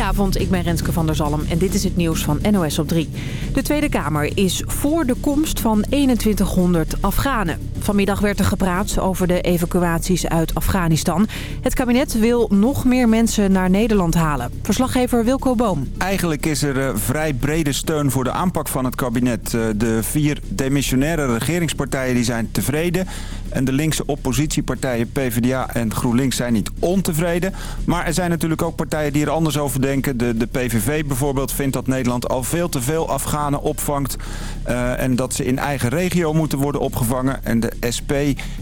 Goedenavond, ik ben Renske van der Zalm en dit is het nieuws van NOS op 3. De Tweede Kamer is voor de komst van 2100 Afghanen. Vanmiddag werd er gepraat over de evacuaties uit Afghanistan. Het kabinet wil nog meer mensen naar Nederland halen. Verslaggever Wilco Boom. Eigenlijk is er uh, vrij brede steun voor de aanpak van het kabinet. Uh, de vier demissionaire regeringspartijen die zijn tevreden. En de linkse oppositiepartijen PvdA en GroenLinks zijn niet ontevreden. Maar er zijn natuurlijk ook partijen die er anders over denken. De, de PVV bijvoorbeeld vindt dat Nederland al veel te veel Afghanen opvangt. Uh, en dat ze in eigen regio moeten worden opgevangen. En SP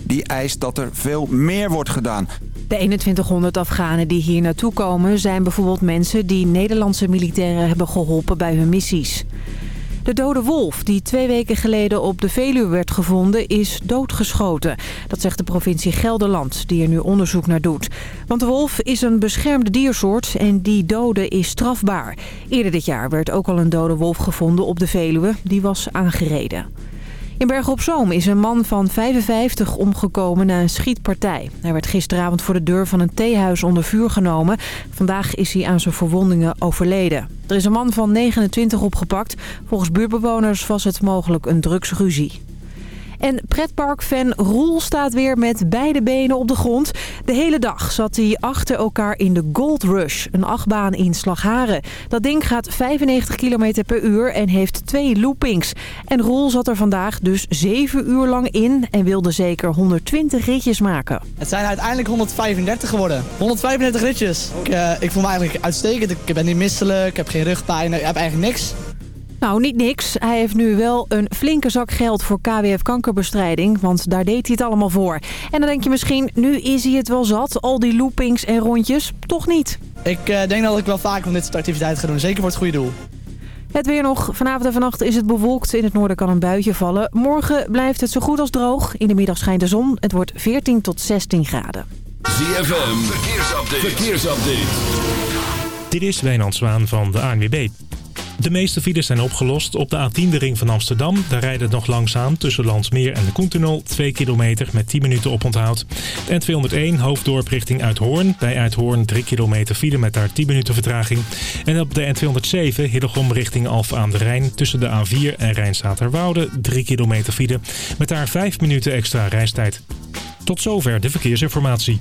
die eist dat er veel meer wordt gedaan. De 2100 Afghanen die hier naartoe komen zijn bijvoorbeeld mensen die Nederlandse militairen hebben geholpen bij hun missies. De dode wolf, die twee weken geleden op de Veluwe werd gevonden, is doodgeschoten. Dat zegt de provincie Gelderland, die er nu onderzoek naar doet. Want de wolf is een beschermde diersoort en die doden is strafbaar. Eerder dit jaar werd ook al een dode wolf gevonden op de Veluwe. Die was aangereden. In Bergen op Zoom is een man van 55 omgekomen na een schietpartij. Hij werd gisteravond voor de deur van een theehuis onder vuur genomen. Vandaag is hij aan zijn verwondingen overleden. Er is een man van 29 opgepakt. Volgens buurtbewoners was het mogelijk een drugsruzie. En pretparkfan Roel staat weer met beide benen op de grond. De hele dag zat hij achter elkaar in de Gold Rush, een achtbaan in Slagharen. Dat ding gaat 95 km per uur en heeft twee loopings. En Roel zat er vandaag dus 7 uur lang in en wilde zeker 120 ritjes maken. Het zijn uiteindelijk 135 geworden. 135 ritjes. Ik, uh, ik voel me eigenlijk uitstekend. Ik ben niet misselijk, ik heb geen rugpijn, ik heb eigenlijk niks. Nou, niet niks. Hij heeft nu wel een flinke zak geld voor KWF kankerbestrijding, want daar deed hij het allemaal voor. En dan denk je misschien, nu is hij het wel zat, al die loopings en rondjes. Toch niet. Ik uh, denk dat ik wel vaker van dit soort activiteiten ga doen, zeker voor het goede doel. Het weer nog. Vanavond en vannacht is het bewolkt. In het noorden kan een buitje vallen. Morgen blijft het zo goed als droog. In de middag schijnt de zon. Het wordt 14 tot 16 graden. ZFM, verkeersupdate. verkeersupdate. Dit is Wijnand Zwaan van de ANWB. De meeste files zijn opgelost. Op de A10 de ring van Amsterdam. Daar rijdt het nog langzaam tussen Landsmeer en de Koentunnel. 2 kilometer met 10 minuten oponthoud. De N201 hoofddorp richting Uithoorn. Bij Uithoorn 3 kilometer file met daar 10 minuten vertraging. En op de N207 Hillegom richting Alphen aan de Rijn. Tussen de A4 en Rijnstaterwoude 3 kilometer file. Met daar 5 minuten extra reistijd. Tot zover de verkeersinformatie.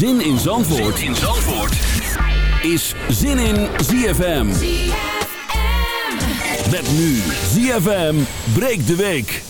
Zin in Zandvoort, in Zandvoort. is Zin in ZFM. Met nu ZFM breekt de week.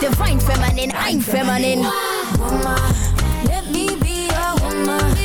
Divine feminine, I'm feminine. Woman, let me be woman. Woman,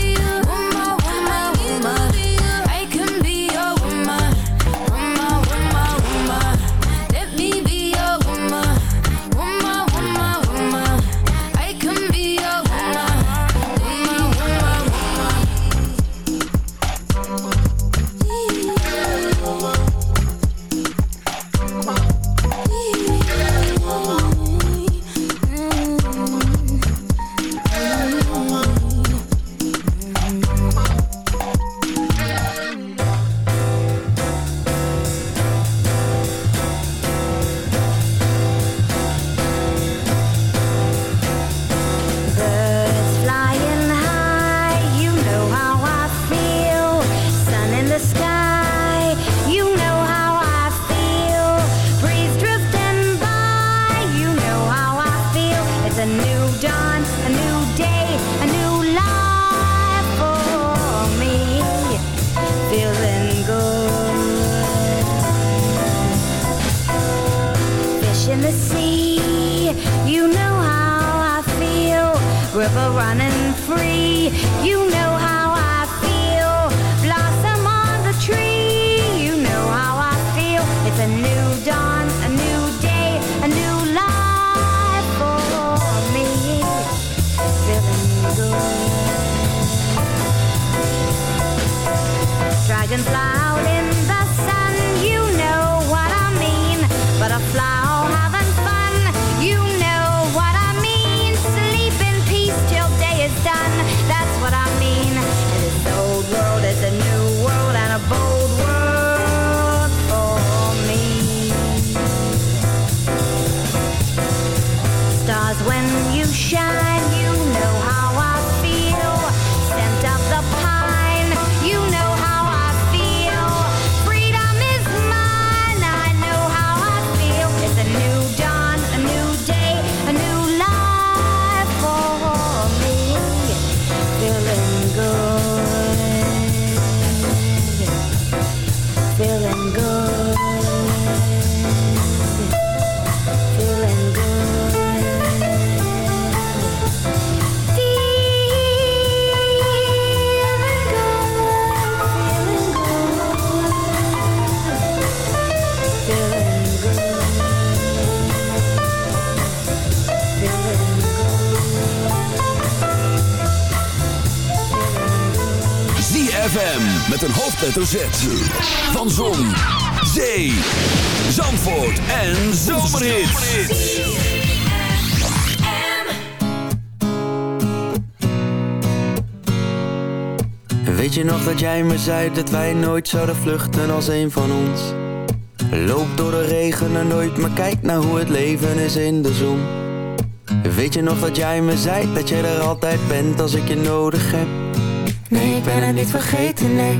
hoofdletter Z. Van Zon, Zee, Zandvoort en Zomerhits. Weet je nog dat jij me zei dat wij nooit zouden vluchten als een van ons? Loop door de regen en nooit, maar kijk naar hoe het leven is in de zon. Weet je nog dat jij me zei dat jij er altijd bent als ik je nodig heb? Nee, ik ben het niet vergeten, nee.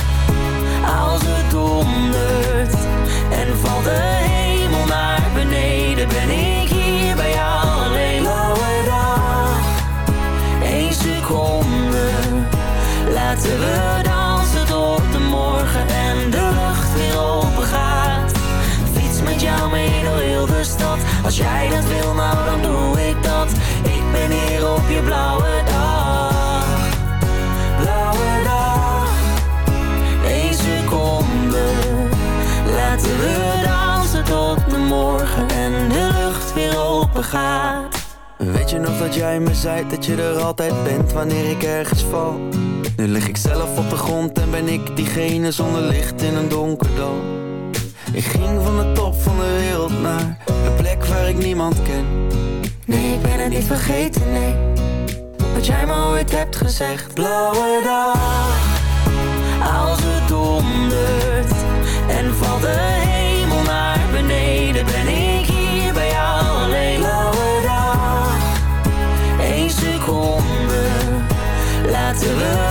Laten we dansen tot de morgen en de lucht weer open gaat. Fiets met jou mee door heel de stad. Als jij dat wil, nou dan doe ik dat. Ik ben hier op je blauwe dag. Blauwe dag. Eén seconde. Laten we dansen tot de morgen en de lucht weer open gaat. Weet je nog dat jij me zei dat je er altijd bent wanneer ik ergens val? Nu lig ik zelf op de grond en ben ik diegene zonder licht in een donker dal. Ik ging van de top van de wereld naar een plek waar ik niemand ken. Nee, ik ben het niet vergeten, nee. Wat jij me ooit hebt gezegd. Blauwe dag, als het dondert en valt de hemel naar beneden, ben ik hier bij jou alleen. Blauwe dag, één seconde, laten we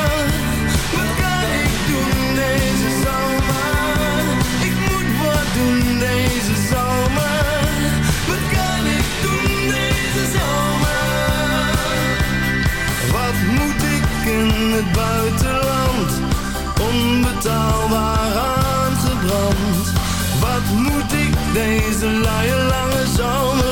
in het buitenland? Onbetaalbaar aangebrand. Wat moet ik deze luie lange zomer?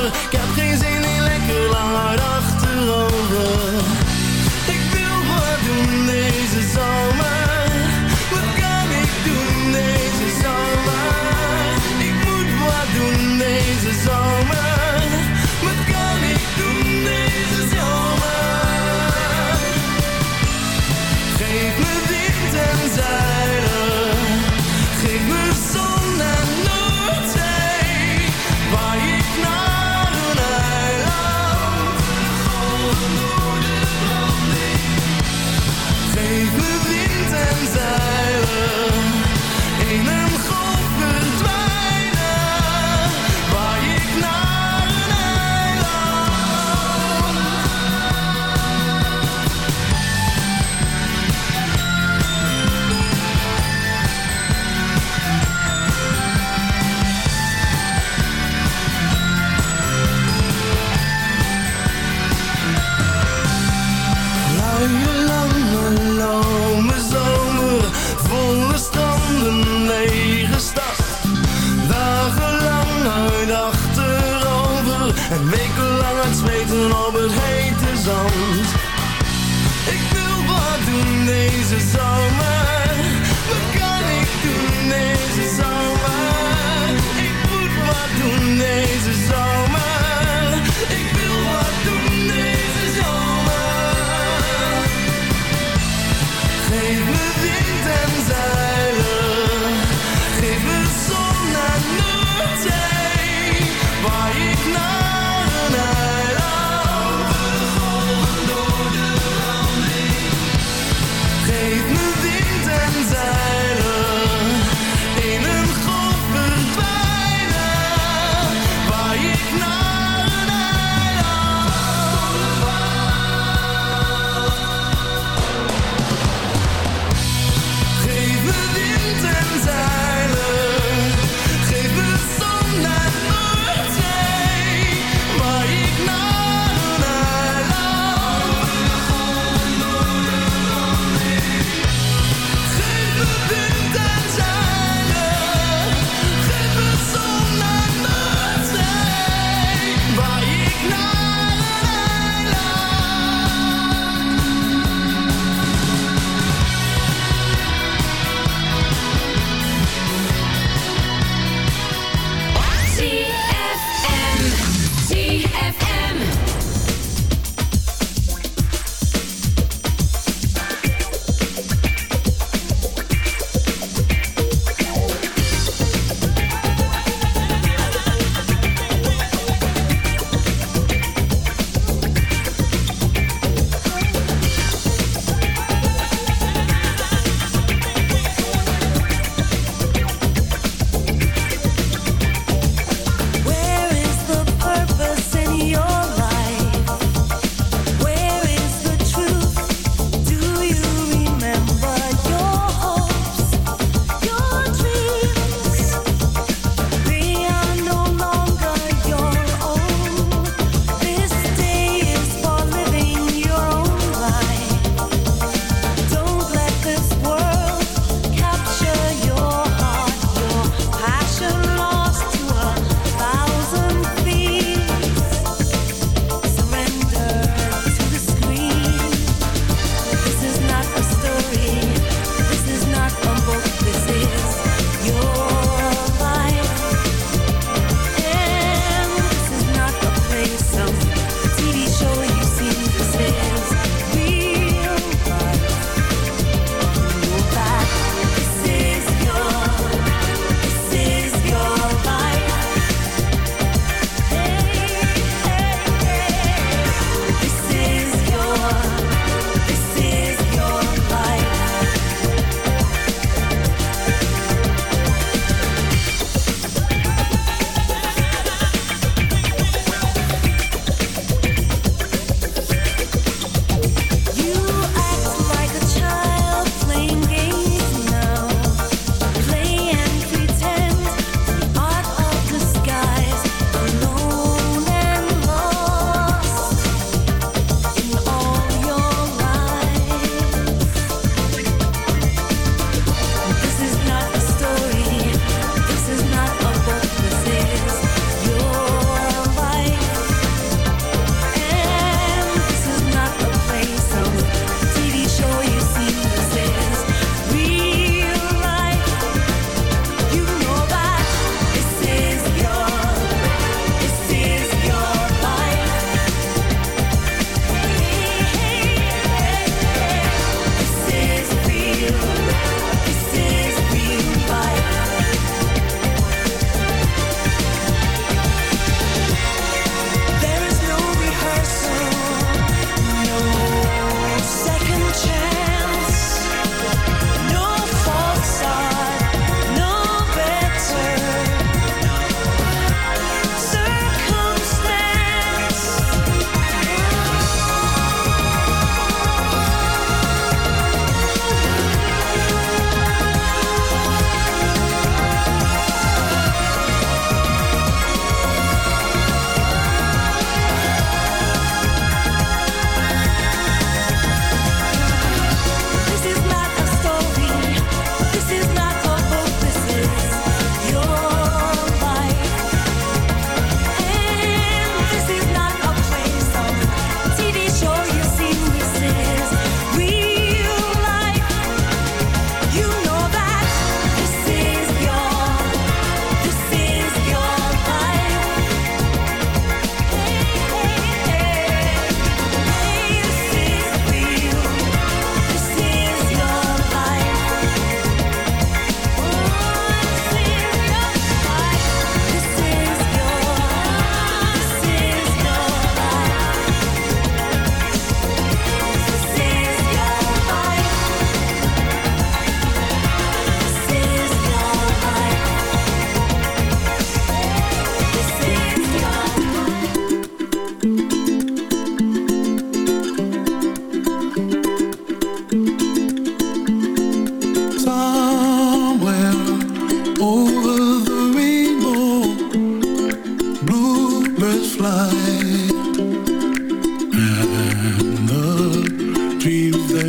Wekenlang uit zweten op het hete zand. Ik wil wat doen deze zomer,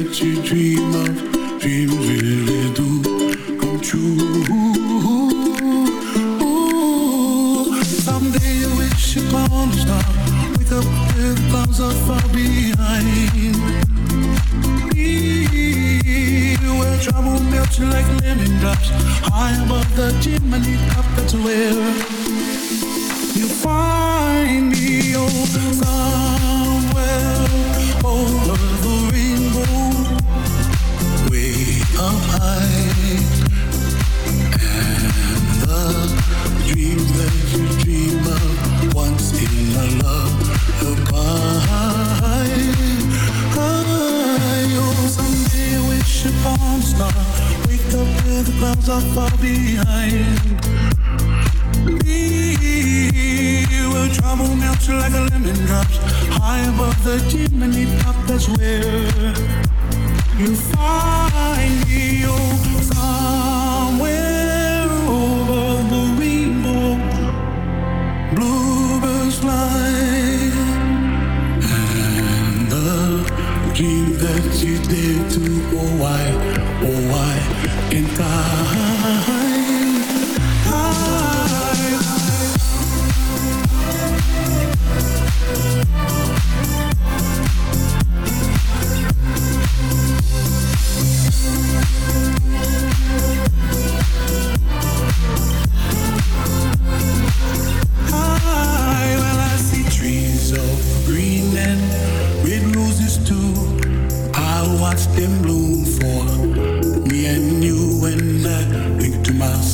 that you dream of, dreams really do come true. Someday I wish upon a star, wake up clouds are far behind. Where trouble melts like lemon drops, high above the chimney top, that's where. We like lemon drops high above the chimney top. That's where.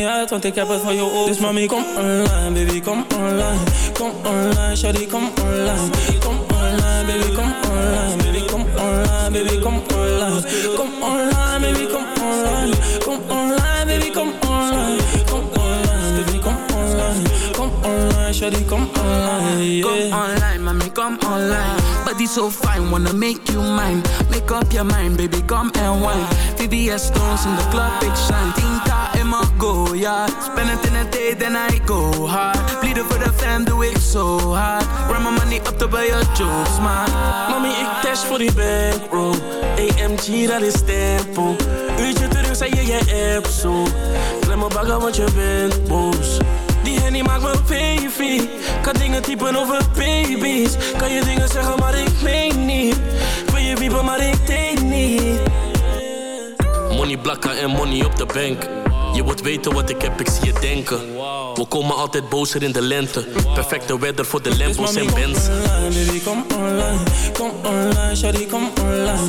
Niet uit, want ik heb het voor je over Dus mami, kom online, baby, kom online. Kom online, shawty, kom online. Kom online, baby, kom online. Baby, kom online, baby, kom online. Kom online, baby, kom online. Kom online, baby, kom online. Kom online, baby, kom online. Kom online, shawty, kom yeah. Come online, mommy, come online. Body so fine, wanna make you mine. Make up your mind, baby, come and wine. VVS stones in the club, big shine. Tinta in my go, yeah. Spend it in a day, then I go hard. Bleeden for the fam, doe ik zo hard. Run my money up to buy your jokes, man. Mami, ik dash voor die bankroll AMG, dat is tempo Uurtje terug, zei je je app zo Klem me bagger, want je bent boos Die hennie maakt me baby Kan dingen typen over baby's Kan je dingen zeggen, maar ik meen niet Wil je wiepen, maar ik denk niet Money blakken en money op de bank. Je wilt weten wat ik heb, ik zie je denken. We komen altijd bozer in de lente. Perfecte weather voor de Lambos en Benz. baby, kom online Kom online, shawty, kom online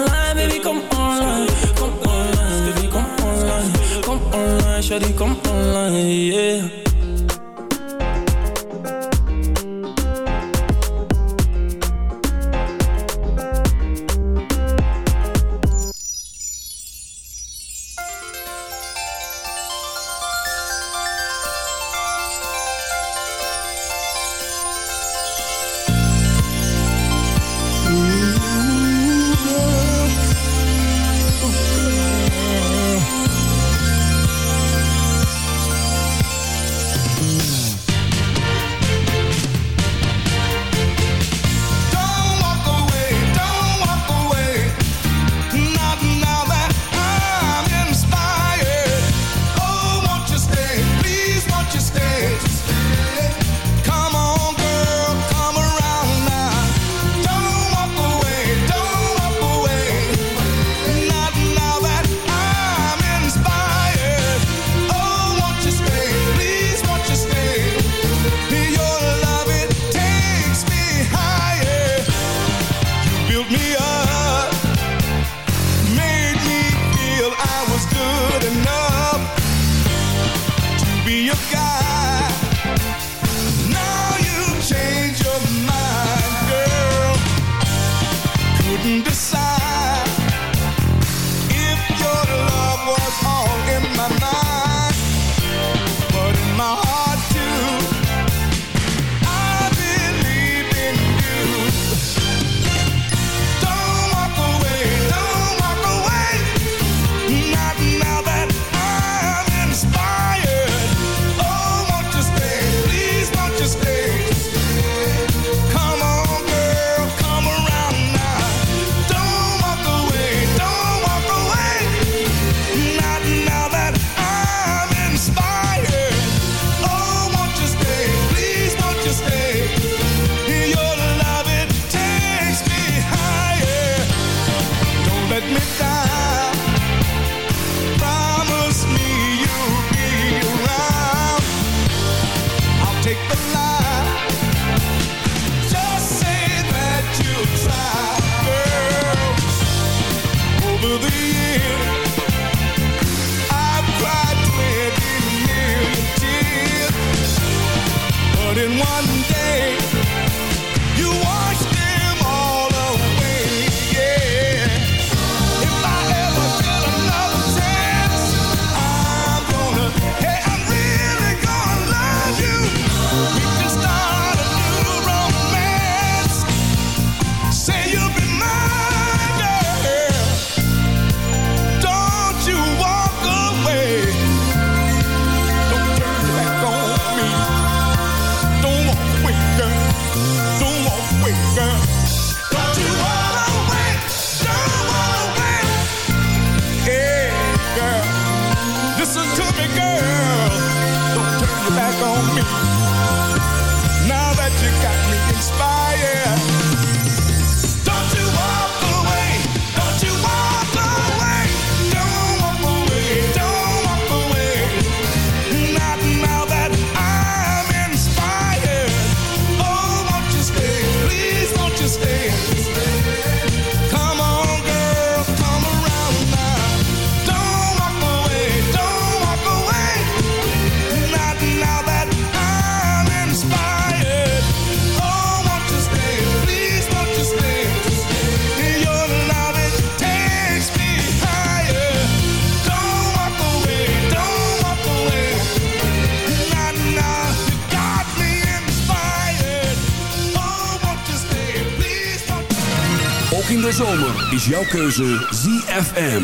shawty, kom online, yeah jouw keuze ZFM.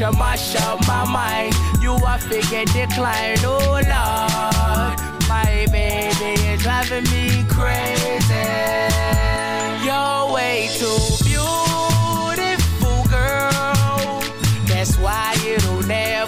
you mash up my mind. You are figure decline. Oh, Lord. My baby is driving me crazy. You're way too beautiful, girl. That's why it'll never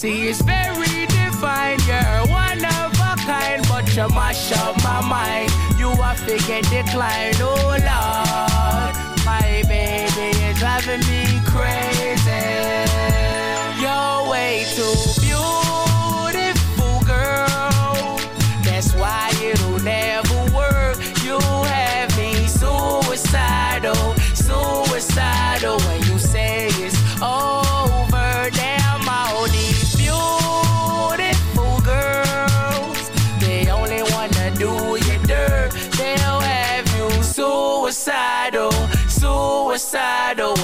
See, it's very divine. You're one of a kind, but you mash up my mind. You are figure decline, oh Lord. My baby is driving me crazy. You're way too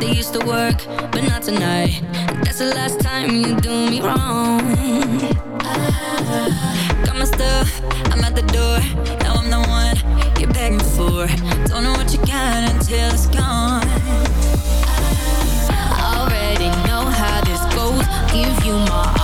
They used to work, but not tonight. That's the last time you do me wrong. Got my stuff, I'm at the door. Now I'm the one you're begging for. Don't know what you got until it's gone. I Already know how this goes. Give you my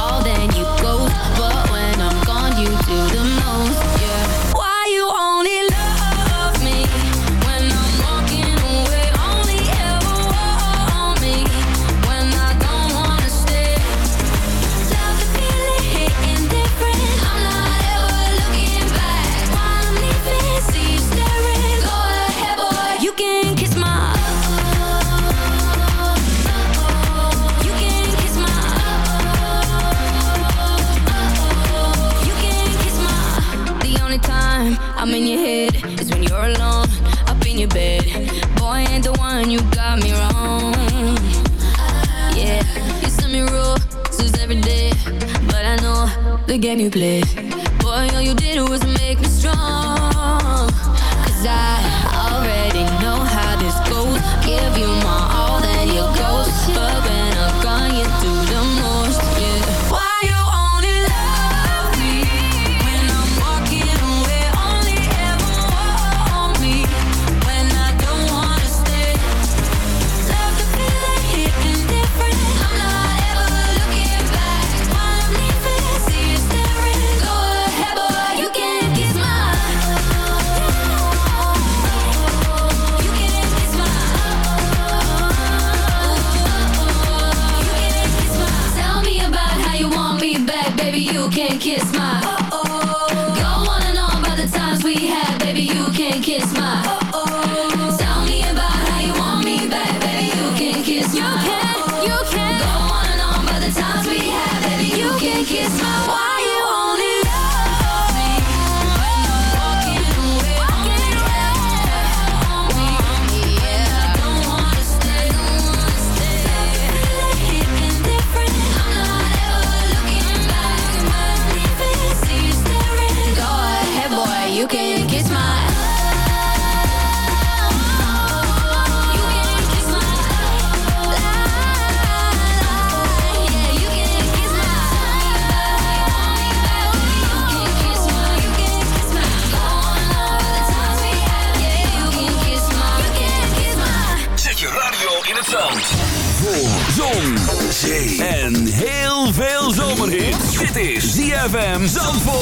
ZFM Zandvoort.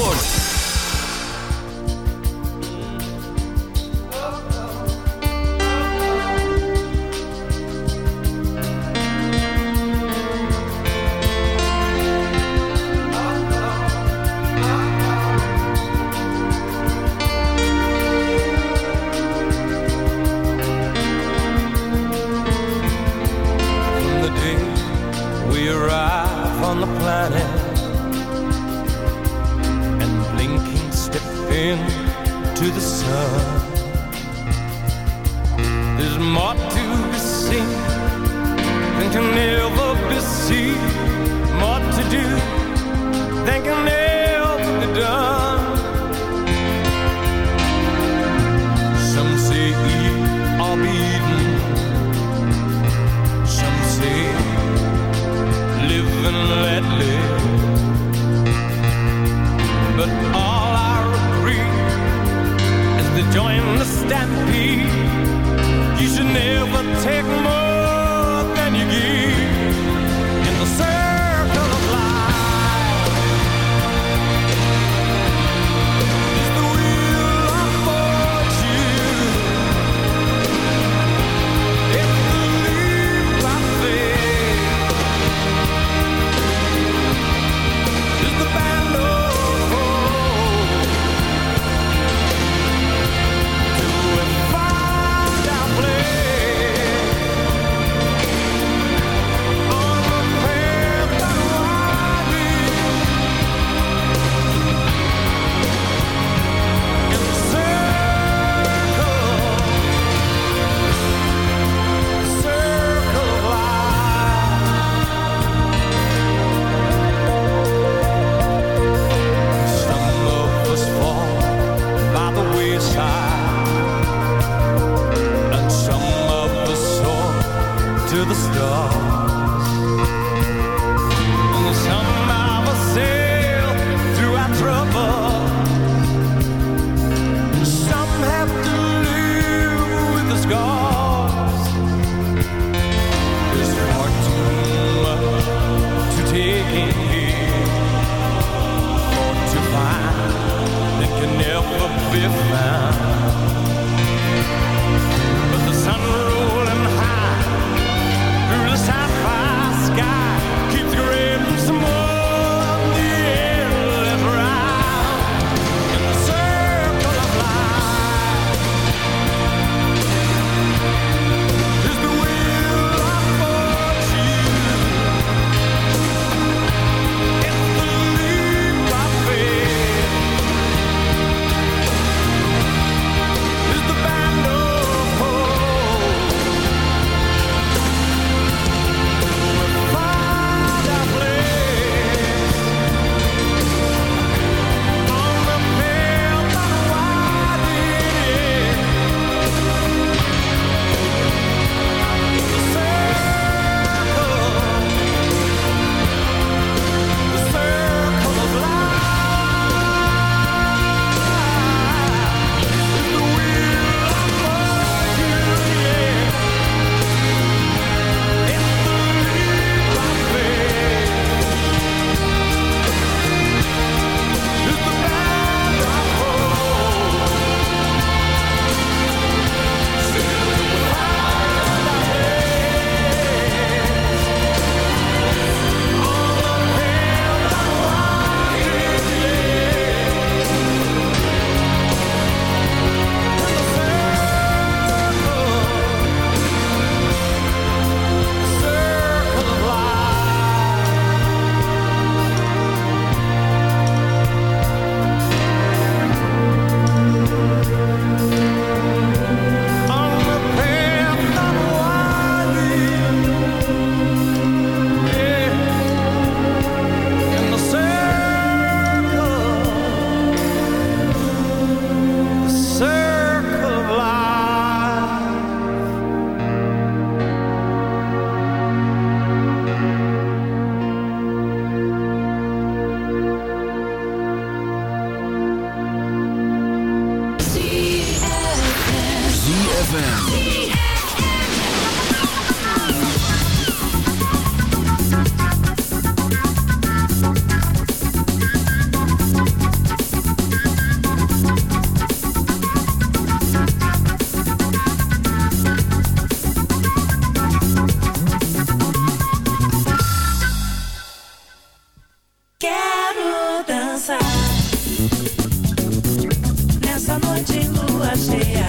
essa noite lua cheia.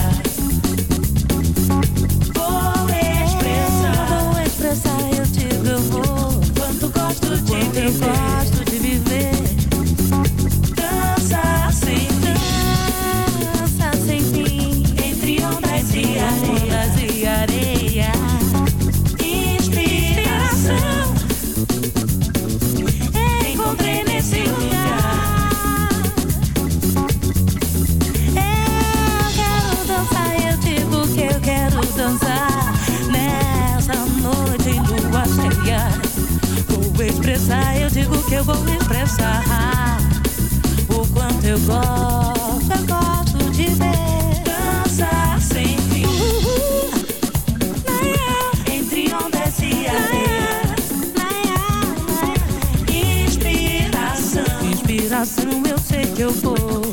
Vou expressar, vou expressar, eu digo eu vou. Quanto gosto de Quanto viver. and we'll take your boy.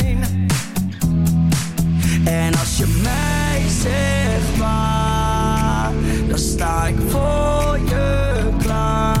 En als je mij zegt waar, dan sta ik voor je klaar.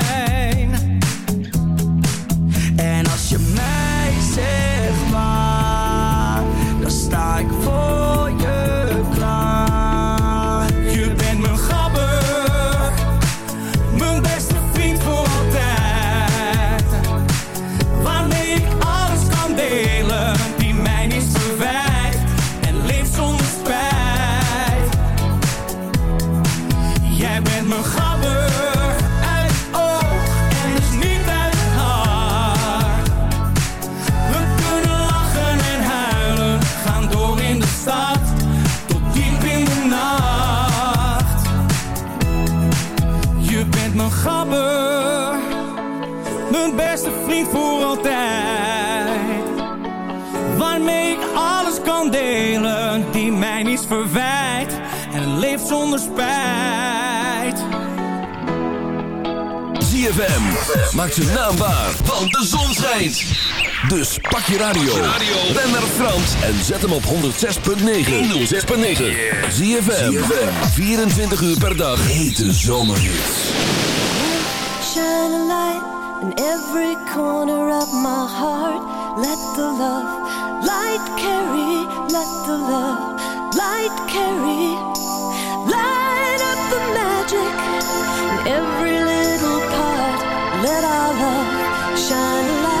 Dus pak je radio, ren naar Frans en zet hem op 106.9. 106.9. ZFM, 24 uur per dag. Hete zomerhits. Shine a light in every corner of my heart. Let the love light carry. Let the love light carry. Light up the magic in every little part. Let our love shine a light